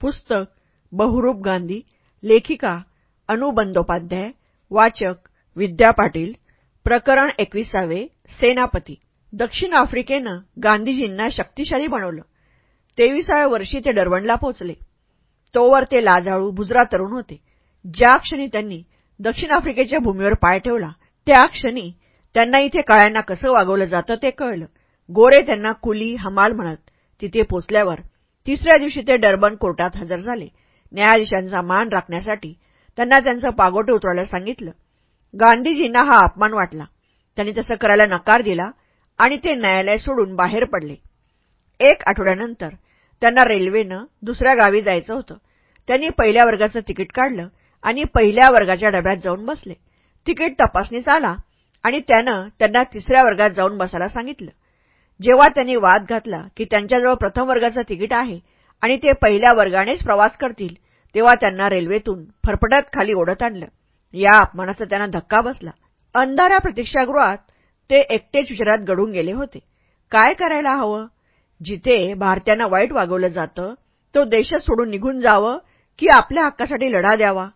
पुस्तक बहुरूप गांधी लेखिका अनु बंदोपाध्याय वाचक विद्या पाटील प्रकरण एकविसावे सेनापती. दक्षिण आफ्रिकेनं गांधीजींना शक्तिशाली बनवलं. तेविसाव्या वर्षी ते डरवणला पोचले. तोवर ते लाजाळू बुजरा तरुण होते. ज्या क्षणी त्यांनी दक्षिण आफ्रिकेच्या भूमीवर पाय ठेवला त्या क्षणी त्यांना इथे काळ्यांना कसं वागवलं जातं ते कळलं. गोरे त्यांना कुली हमाल म्हणत तिथे पोचल्यावर तिसऱ्या दिवशी ते डरबन कोर्टात हजर झाले. न्यायाधीशांचा मान राखण्यासाठी त्यांना त्यांचं पागोटे उतरवायला सांगितलं. गांधीजींना हा अपमान वाटला. त्यांनी तसं करायला नकार दिला आणि ते न्यायालय सोडून बाहेर पडले. एक आठवड्यानंतर त्यांना रेल्वेनं दुसऱ्या गावी जायचं होतं. त्यांनी पहिल्या वर्गाचं तिकीट काढलं आणि पहिल्या वर्गाच्या डब्यात जाऊन बसले. तिकीट तपासणीस आला आणि त्यानं त्यांना तिसऱ्या वर्गात जाऊन बसायला सांगितलं. जेव्हा त्यांनी वाद घातला की त्यांच्याजवळ प्रथम वर्गाचं तिकीट आहे आणि ते पहिल्या वर्गानेच प्रवास करतील तेव्हा त्यांना रेल्वेतून फरफटत खाली ओढत आणलं. या अपमानाचा त्यांना धक्का बसला. अंधारा प्रतीक्षागृहात ते एकटेच विचारात गडून गेले होते. काय करायला हवं? जिथे भारतीयांना वाईट वागवलं जातं तो देशच सोडून निघून जावं की आपल्या हक्कासाठी लढा द्यावा?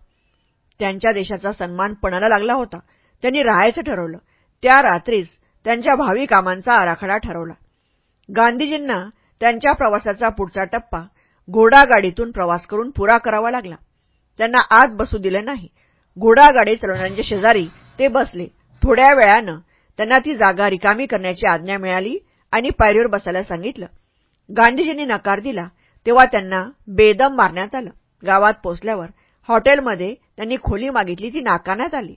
त्यांच्या देशाचा सन्मान पणाला लागला होता. त्यांनी राहायचं ठरवलं. त्या रात्रीच त्यांच्या भावी कामांचा आराखडा ठरवला. गांधीजींना त्यांच्या प्रवासाचा पुढचा टप्पा घोडागाडीतून प्रवास करून पुरा करावा लागला. त्यांना आत बसू दिलं नाही. घोडागाडी चालवणाऱ्यांच्या शेजारी ते बसले. थोड्या वेळानं त्यांना ती जागा रिकामी करण्याची आज्ञा मिळाली आणि पायरीवर बसायला सांगितलं. गांधीजींनी नकार दिला तेव्हा त्यांना बेदम मारण्यात आलं. गावात पोचल्यावर हॉटेलमध्ये त्यांनी खोली मागितली ती नाकारण्यात आली.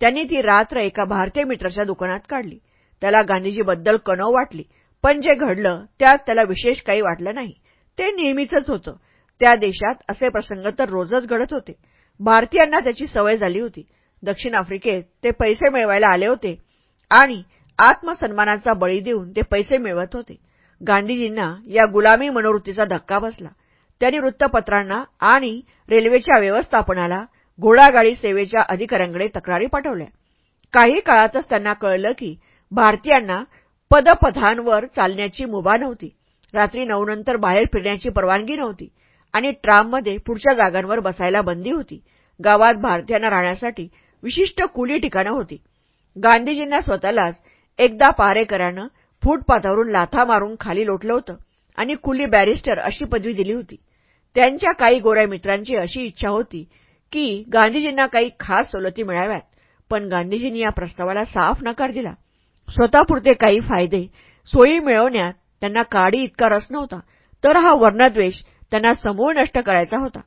त्यांनी ती रात्र एका भारतीय मित्राच्या दुकानात काढली. त्याला गांधीजीबद्दल कणव वाटली. पण जे घडलं त्यात त्याला विशेष काही वाटलं नाही. ते नेहमीचंच होतं. त्या देशात असे प्रसंग तर रोजच घडत होते. भारतीयांना त्याची सवय झाली होती. दक्षिण आफ्रिकेत ते पैसे मिळवायला आले होते आणि आत्मसन्मानाचा बळी देऊन ते पैसे मिळवत होते. गांधीजींना या गुलामी मनोवृत्तीचा धक्का बसला. त्यांनी वृत्तपत्रांना आणि रेल्वेच्या व्यवस्थापनाला घोडागाडी सेवेच्या अधिकाऱ्यांकडे तक्रारी पाठवल्या. काही काळातच त्यांना कळलं की भारतीयांना पदपथांवर चालण्याची मुभा नव्हती. रात्री नऊनंतर बाहेर फिरण्याची परवानगी नव्हती आणि ट्राममध्ये पुढच्या जागांवर बसायला बंदी होती. गावात भारतीयांना राहण्यासाठी विशिष्ट कुली ठिकाणं होती. गांधीजींना स्वतःलाच एकदा पारेकऱ्यानं फूटपाथावरून लाथा मारून खाली लोटलं होतं आणि कुली बॅरिस्टर अशी पदवी दिली होती. त्यांच्या काही गोऱ्या मित्रांची अशी इच्छा होती की गांधीजींना काही खास सवलती मिळाव्यात पण गांधीजींनी या प्रस्तावाला साफ नकार दिला. स्वतःपुरते काही फायदे. सोयी मिळवण्यात त्यांना काडी इतका रस नव्हता. तर हा वर्णद्वेष त्यांना समूळ नष्ट करायचा होता.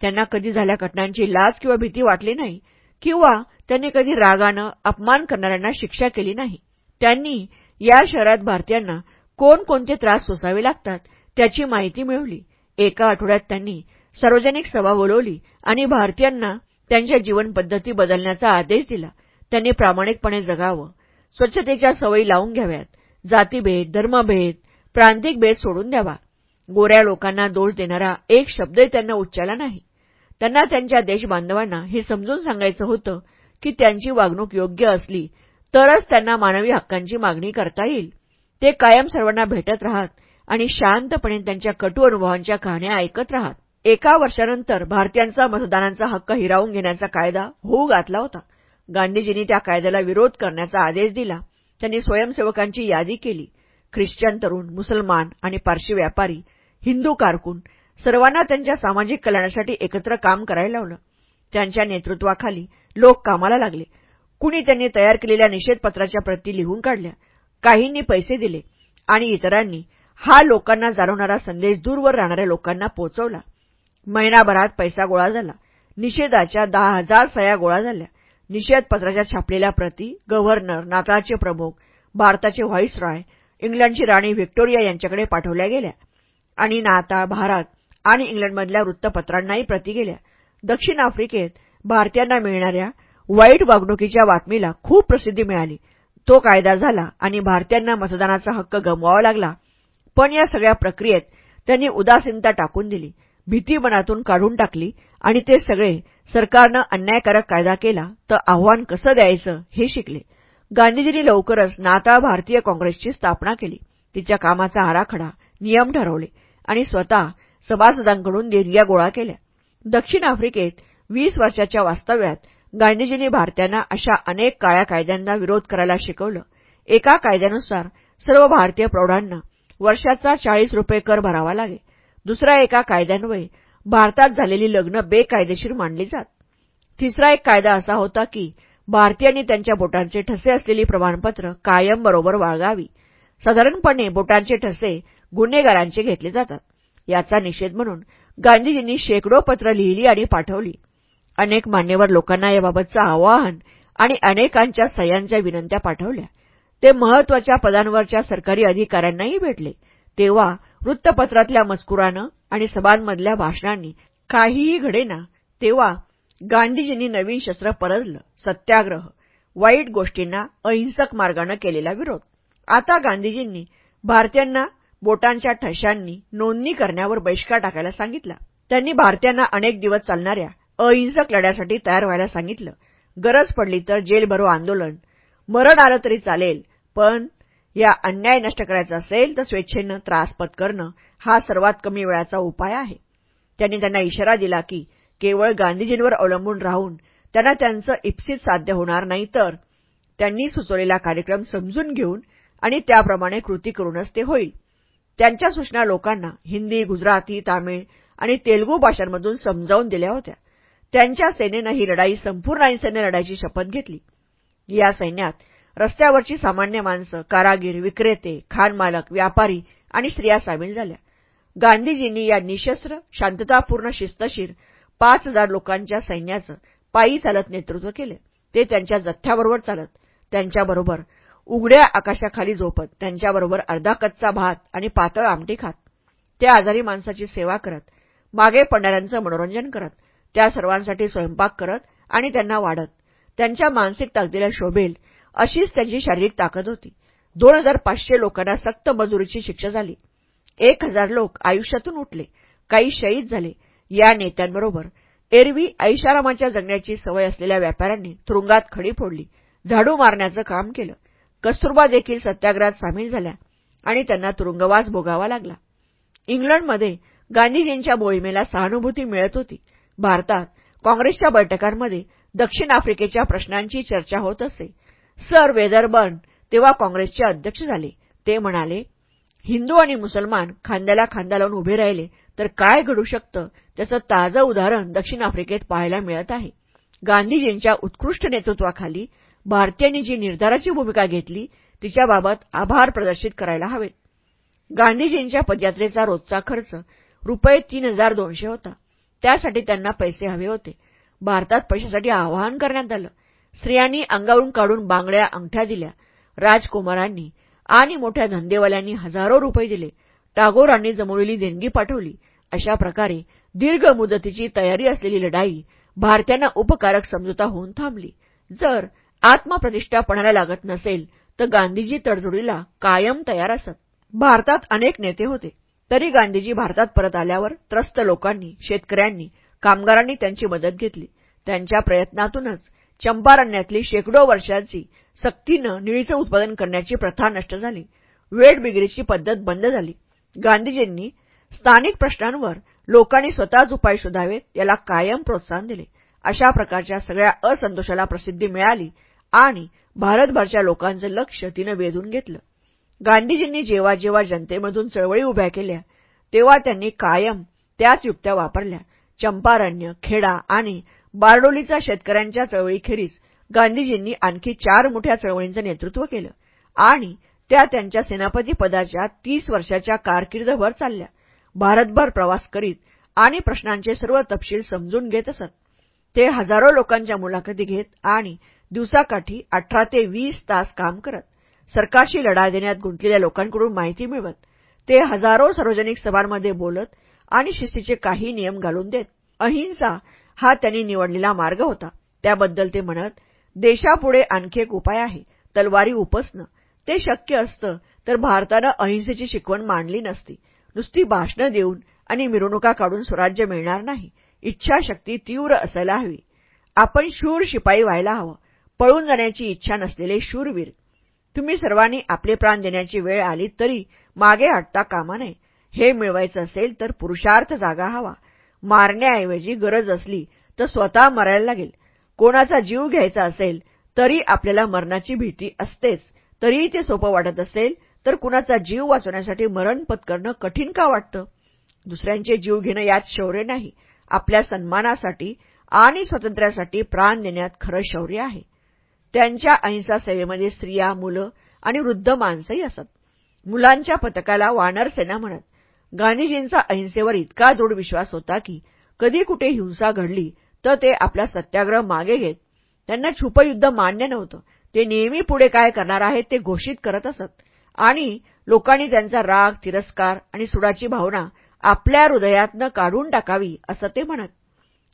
त्यांना कधी झाल्या घटनांची लाज किंवा भीती वाटली नाही किंवा त्यांनी कधी रागानं अपमान करणाऱ्यांना शिक्षा केली नाही. त्यांनी या शहरात भारतीयांना कोणकोणते त्रास सोसावे लागतात त्याची माहिती मिळवली. एका आठवड्यात त्यांनी सार्वजनिक सभा बोलवली आणि भारतीयांना त्यांच्या जीवनपद्धती बदलण्याचा आदेश दिला. त्यांनी प्रामाणिकपणे जगावं. स्वच्छतेच्या सवयी लावून घ्याव्यात. जातीभेद धर्मभेद प्रांतिक भेद सोडून द्यावा. गोऱ्या लोकांना दोष देणारा एक शब्दही त्यांना उच्चारला नाही. त्यांना त्यांच्या देशबांधवांना हे समजून सांगायचं होतं की त्यांची वागणूक योग्य असली तरच त्यांना मानवी हक्कांची मागणी करता येईल. ते कायम सर्वांना भेटत राहत आणि शांतपणे त्यांच्या कटू अनुभवांच्या कहाण्या ऐकत राहत. एका वर्षानंतर भारतीयांचा मतदानाचा हक्क हिरावून घेण्याचा कायदा होऊ घातला होता. गांधीजींनी त्या कायद्याला विरोध करण्याचा आदेश दिला. त्यांनी स्वयंसेवकांची यादी केली. ख्रिश्चन तरुण मुसलमान आणि पारशी व्यापारी हिंदू कारकून सर्वांना त्यांच्या सामाजिक कल्याणासाठी एकत्र काम करायला लावलं. त्यांच्या नेतृत्वाखाली लोक कामाला लागले. कुणी त्यांनी तयार केलेल्या निषेधपत्राच्या प्रती लिहून काढल्या. काहींनी पैसे दिले आणि इतरांनी हा लोकांना जाणवणारा संदेश दूरवर राहणाऱ्या लोकांना पोचवला. महिनाभरात पैसा गोळा झाला. निषेधाच्या दहा हजार सया गोळा झाल्या. निषेध पत्राच्या छापलेल्या प्रती गव्हर्नर नाताळचे प्रमुख भारताचे व्हाईसरॉय इंग्लंडची राणी व्हिक्टोरिया यांच्याकडे पाठवल्या गेल्या आणि नाताळ भारत आणि इंग्लंडमधल्या वृत्तपत्रांनाही प्रती गेल्या. दक्षिण आफ्रिकेत भारतीयांना मिळणाऱ्या वाईट वागणुकीच्या बातमीला खूप प्रसिद्धी मिळाली. तो कायदा झाला आणि भारतीयांना मतदानाचा हक्क गमवावा लागला. पण या सगळ्या प्रक्रियेत त्यांनी उदासीनता टाकून दिली. भीती मनातून काढून टाकली आणि ते सगळे सरकारनं अन्यायकारक कायदा केला तर आव्हान कसं द्यायचं हे शिकले. गांधीजींनी लवकरच नाताळ भारतीय काँग्रेसची स्थापना केली. तिच्या कामाचा आराखडा नियम ठरवले आणि स्वतः सभासदांकडून देणग्या गोळा केल्या. दक्षिण आफ्रिकेत वीस वर्षाच्या वास्तव्यात गांधीजींनी भारतीयांना अशा अनेक काळ्या कायद्यांना विरोध करायला शिकवलं. एका कायद्यानुसार सर्व भारतीय प्रौढांना वर्षाचा चाळीस रुपये कर भरावा लागे दुसऱ्या एका कायद्यान्वये भारतात झालेली लग्न बेकायदेशीर मानली जात. तिसरा एक कायदा असा होता की भारतीयांनी त्यांच्या बोटांचे ठसे असलेली प्रमाणपत्र कायम बरोबर बाळगावी साधारणपणे बोटांचे ठसे गुन्हेगारांचे घेतले जातात. याचा निषेध म्हणून गांधीजींनी शेकडो पत्र लिहिली आणि पाठवली. अनेक मान्यवर लोकांना याबाबतचं आवाहन आणि अनेकांच्या सह्यांच्या विनंत्या पाठवल्या. ते महत्त्वाच्या पदांवरच्या सरकारी अधिकाऱ्यांनाही भेटले. तेव्हा वृत्तपत्रातल्या मजकुरानं आणि सभांमधल्या भाषणांनी काहीही घडेना तेव्हा गांधीजींनी नवीन शस्त्र परजलं सत्याग्रह वाईट गोष्टींना अहिंसक मार्गानं केलेला विरोध. आता गांधीजींनी भारतीयांना बोटांच्या ठशांनी नोंदणी करण्यावर बहिष्कार टाकायला सांगितला. त्यांनी भारतीयांना अनेक दिवस चालणाऱ्या अहिंसक लढ्यासाठी तयार व्हायला सांगितलं. गरज पडली तर जेलभरो आंदोलन. मरण आलं तरी चालेल पण या अन्याय नष्ट करायचा असेल तर स्वेच्छेनं त्रास पत्करणं हा सर्वात कमी वेळाचा उपाय आहे. त्यांनी त्यांना इशारा दिला की केवळ गांधीजींवर अवलंबून राहून त्यांना त्यांचं इप्सित साध्य होणार नाही तर त्यांनी सुचवलेला कार्यक्रम समजून घेऊन आणि त्याप्रमाणे कृती करूनच ते होईल. त्यांच्या सूचना लोकांना हिंदी गुजराती तामिळ आणि तेलगू भाषांमधून समजावून दिल्या होत्या. त्यांच्या सेनेनं ही लढाई संपूर्ण अहिंसेने लढायची शपथ घेतली. या सैन्यात रस्त्यावरची सामान्य माणसं कारागीर विक्रेते खानमालक व्यापारी आणि स्त्रिया सामील झाल्या. गांधीजींनी या निशस्त्र शांततापूर्ण शिस्तशीर पाच हजार लोकांच्या सैन्याचं पायी चालत नेतृत्व केले. ते त्यांच्या जथ्याबरोबर चालत त्यांच्याबरोबर उघड्या आकाशाखाली झोपत त्यांच्याबरोबर अर्धा कच्चा भात आणि पातळ आमटी खात. त्या आजारी माणसाची सेवा करत मागे पडणाऱ्यांचं मनोरंजन करत त्या सर्वांसाठी स्वयंपाक करत आणि त्यांना वाढत. त्यांच्या मानसिक ताकदीला शोभेल अशीच त्यांची शारीरिक ताकद होती. दोन हजार पाचशे लोकांना सक्त मजुरीची शिक्षा झाली. एक हजार लोक आयुष्यातून उठले. काही शहीद झाले. या नेत्यांबरोबर एरवी ऐशारामाच्या जगण्याची सवय असलेल्या व्यापाऱ्यांनी तुरुंगात खडी फोडली. झाडू मारण्याचं काम केलं. कस्तुरबा देखील सत्याग्रहात सामील झाल्या आणि त्यांना तुरुंगवास भोगावा लागला. इंग्लंडमध्ये गांधीजींच्या मोहिमेला सहानुभूती मिळत होती. भारतात काँग्रेसच्या बैठकांमध्ये दक्षिण आफ्रिकेच्या प्रश्नांची चर्चा होत असे. सर वेदरबर्न तेव्हा काँग्रेसचे अध्यक्ष झाले. ते म्हणाले हिंदू आणि मुसलमान खांद्याला खांदा लावून उभे राहिले तर काय घडू शकतं? त्याचं ताजं उदाहरण दक्षिण आफ्रिकेत पाहायला मिळत आहे. गांधीजींच्या उत्कृष्ट नेतृत्वाखाली भारतीयांनी जी निर्धाराची भूमिका घेतली तिच्याबाबत आभार प्रदर्शित करायला हवेत. गांधीजींच्या पदयात्रेचा रोजचा खर्च रुपये तीन हजार दोनशे होता. त्यासाठी त्यांना पैसे हवे होते. भारतात पैशासाठी आवाहन करण्यात आलं. स्त्रियांनी अंगावरून काढून बांगड्या अंगठ्या दिल्या. राजकुमारांनी आणि मोठ्या धंदेवाल्यांनी हजारो रुपये दिले. टागोरांनी जमवलेली देणगी पाठवली. अशा प्रकारे दीर्घ मुदतीची तयारी असलेली लढाई भारतीयांना उपकारक समजुता होऊन थांबली. जर आत्मप्रतिष्ठा पणाला लागत नसेल तर गांधीजी तडजोडीला कायम तयार असत. भारतात अनेक नेते होते. तरी गांधीजी भारतात परत आल्यावर त्रस्त लोकांनी शेतकऱ्यांनी कामगारांनी त्यांची मदत घेतली. त्यांच्या प्रयत्नातूनच चंपारण्यातली शेकडो वर्षांची सक्तीनं निळीचं उत्पादन करण्याची प्रथा नष्ट झाली. वेटबिगिरीची पद्धत बंद झाली. गांधीजींनी स्थानिक प्रश्नांवर लोकांनी स्वतःच उपाय शोधावेत याला कायम प्रोत्साहन दिले. अशा प्रकारच्या सगळ्या असंतोषाला प्रसिद्धी मिळाली आणि भारतभरच्या लोकांचं लक्ष तिनं वेधून घेतलं. गांधीजींनी जेव्हा जेव्हा जनतेमधून चळवळी उभ्या केल्या तेव्हा त्यांनी कायम त्याच युक्त्या वापरल्या. चंपारण्य खेडा आणि बारडोलीचा शेतकऱ्यांच्या चळवळीखेरीज गांधीजींनी आणखी चार मोठ्या चळवळींचं नेतृत्व केलं. आणि त्या त्यांच्या सेनापती पदाच्या तीस वर्षाच्या कारकिर्दभर चालल्या. भारतभर प्रवास करीत आणि प्रश्नांचे सर्व तपशील समजून घेत असत. ते हजारो लोकांच्या मुलाखती घेत आणि दिवसाकाठी अठरा ते वीस तास काम करत. सरकारशी लढा देण्यात गुंतलेल्या लोकांकडून माहिती मिळवत. ते हजारो सार्वजनिक सभांमध्ये बोलत आणि शिस्तीचे काही नियम घालून देत. अहिंसा हा त्यांनी निवडलेला मार्ग होता. त्याबद्दल ते म्हणत देशापुढे आणखी एक उपाय आहे. तलवारी उपसणं. ते शक्य असतं तर भारतानं अहिंसेची शिकवण मांडली नसती. नुसती भाषणं देऊन आणि मिरवणुका काढून स्वराज्य मिळणार नाही. इच्छाशक्ती तीव्र असायला हवी. आपण शूर शिपाई व्हायला हवं. पळून जाण्याची इच्छा नसलेले शूरवीर. तुम्ही सर्वांनी आपले प्राण देण्याची वेळ आली तरी मागे हटता कामा नये. हे मिळवायचं असेल तर पुरुषार्थ जागा हवा. मारण्याऐवजी गरज असली तर स्वतः मरायला लागेल. कोणाचा जीव घ्यायचा असेल तरी आपल्याला मरणाची भीती असतेच. तरीही ते सोपं वाटत असेल तर कुणाचा जीव वाचवण्यासाठी मरण पत्करणं कठीण का वाटतं? दुसऱ्यांचे जीव घेणं यात शौर्य नाही. आपल्या सन्मानासाठी आणि स्वातंत्र्यासाठी प्राण देण्यात खरं शौर्य आहे. त्यांच्या अहिंसा सेवेमध्ये स्त्रिया मुलं आणि वृद्ध माणसंही असत. मुलांच्या पथकाला वानर सेना म्हणत गांधीजींचा अहिंसेवर इतका दृढ विश्वास होता की कधी कुठे हिंसा घडली तर ते आपला सत्याग्रह मागे घेत. त्यांना छुपयुद्ध मान्य नव्हतं. ते नेहमी पुढे काय करणार आहेत ते घोषित करत असत. आणि लोकांनी त्यांचा राग तिरस्कार आणि सुडाची भावना आपल्या हृदयातनं काढून टाकावी असं ते म्हणत.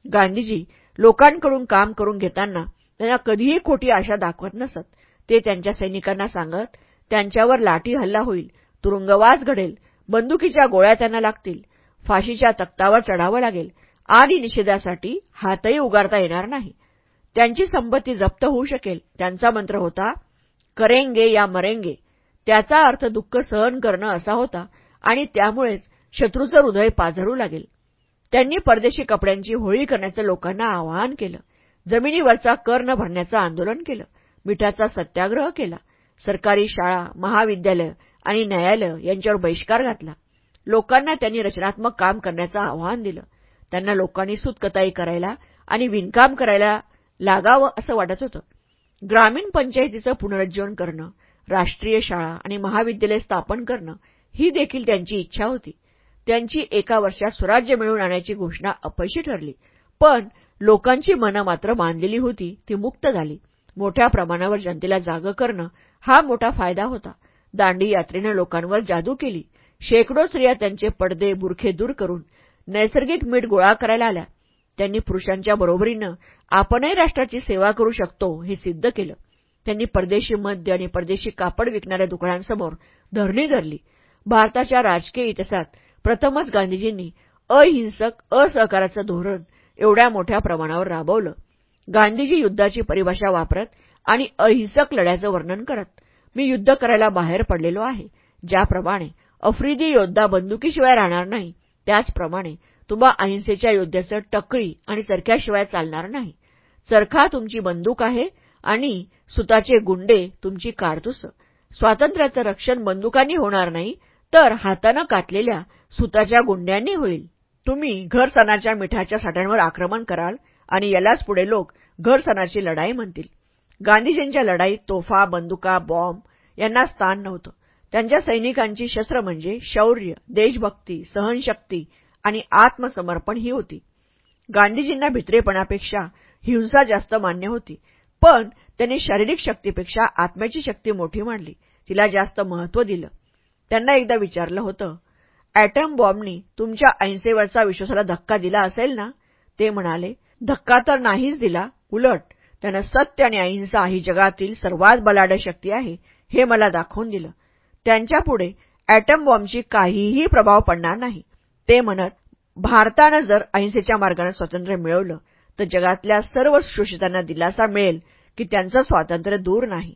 गांधीजी लोकांकडून काम करून घेताना त्यांना कधीही खोटी आशा दाखवत नसत. ते त्यांच्या सैनिकांना सांगत त्यांच्यावर लाठी हल्ला होईल. तुरुंगवास घडेल. बंदुकीच्या गोळ्या त्यांना लागतील. फाशीच्या तक्तावर चढावं लागेल. आणि निषेधासाठी हातही उगारता येणार नाही. त्यांची संपत्ती जप्त होऊ शकेल. त्यांचा मंत्र होता करेंगे या मरेंगे. त्याचा अर्थ दुःख सहन करणं असा होता. आणि त्यामुळेच शत्रूचं हृदय पाझरू लागेल. त्यांनी परदेशी कपड्यांची होळी करण्याचं लोकांना आवाहन केलं. जमिनीवरचा कर न भरण्याचं आंदोलन केलं. मिठाचा सत्याग्रह केला. सरकारी शाळा महाविद्यालय आणि न्यायालय यांच्यावर बहिष्कार घातला. लोकांना त्यांनी रचनात्मक काम करण्याचं आवाहन दिलं. त्यांना लोकांनी सुतकताई करायला आणि विणकाम करायला लागावं असं वाटत होतं. ग्रामीण पंचायतीचं पुनरुज्जीवन करणं राष्ट्रीय शाळा आणि महाविद्यालय स्थापन करणं ही देखील त्यांची इच्छा होती. त्यांची एका वर्षात स्वराज्य मिळवून आणण्याची घोषणा अपयशी ठरली. पण लोकांची मनं मात्र मानलेली होती ती मुक्त झाली. मोठ्या प्रमाणावर जनतेला जागं करणं हा मोठा फायदा होता. दांडी यात्रेनं लोकांवर जादू केली. शेकडो स्त्रिया त्यांचे पडदे बुरखे दूर करून नैसर्गिक मीठ गोळा करायला आल्या. त्यांनी पुरुषांच्या बरोबरीनं आपणही राष्ट्राची सेवा करू शकतो हे सिद्ध केलं. त्यांनी परदेशी मद्य आणि परदेशी कापड विकणाऱ्या दुकानांसमोर धरणी धरली. भारताच्या राजकीय इतिहासात प्रथमच गांधीजींनी अहिंसक असहकाराचं धोरण एवढ्या मोठ्या प्रमाणावर राबवलं. गांधीजी युद्धाची परिभाषा वापरत आणि अहिंसक लढ्याचं वर्णन करत. मी युद्ध करायला बाहेर पडलेलो आहे. ज्याप्रमाणे अफ्रिदी योद्धा बंदुकीशिवाय राहणार नाही त्याचप्रमाणे तुम्हा अहिंसेच्या योद्ध्याचं टकळी आणि चरख्याशिवाय चालणार नाही. चरखा तुमची बंदूक आहे आणि सुताचे गुंडे तुमची कारतूस स्वातंत्र्याचं रक्षण बंदुकांनी होणार नाही तर हातानं कातलेल्या सुताच्या गुंड्यांनी होईल. तुम्ही घर सणाच्या मिठाच्या साठ्यांवर आक्रमण कराल आणि यालाच पुढे लोक घर सणाची लढाई म्हणतील. गांधीजींच्या लढाईत तोफा बंदुका बॉम्ब यांना स्थान नव्हतं. त्यांच्या सैनिकांची शस्त्र म्हणजे शौर्य देशभक्ती सहनशक्ती आणि आत्मसमर्पण ही होती. गांधीजींना भित्रेपणापेक्षा हिंसा जास्त मान्य होती पण त्यांनी शारीरिक शक्तीपेक्षा आत्म्याची शक्ती मोठी मांडली. तिला जास्त महत्त्व दिलं. त्यांना एकदा विचारलं होतं ॲटम बॉम्बनी तुमच्या अहिंसेवरचा विश्वासाला धक्का दिला असेल ना? ते म्हणाले धक्का तर नाहीच दिला उलट त्यानं सत्य आणि अहिंसा ही जगातील सर्वात बलाढ्य शक्ती आहे हे मला दाखवून दिलं. त्यांच्यापुढे अॅटम बॉम्बची काहीही प्रभाव पडणार नाही. ते म्हणत भारतानं जर अहिंसेच्या मार्गाने स्वातंत्र्य मिळवलं तर जगातल्या सर्व शोषितांना दिलासा मिळेल की त्यांचं स्वातंत्र्य दूर नाही.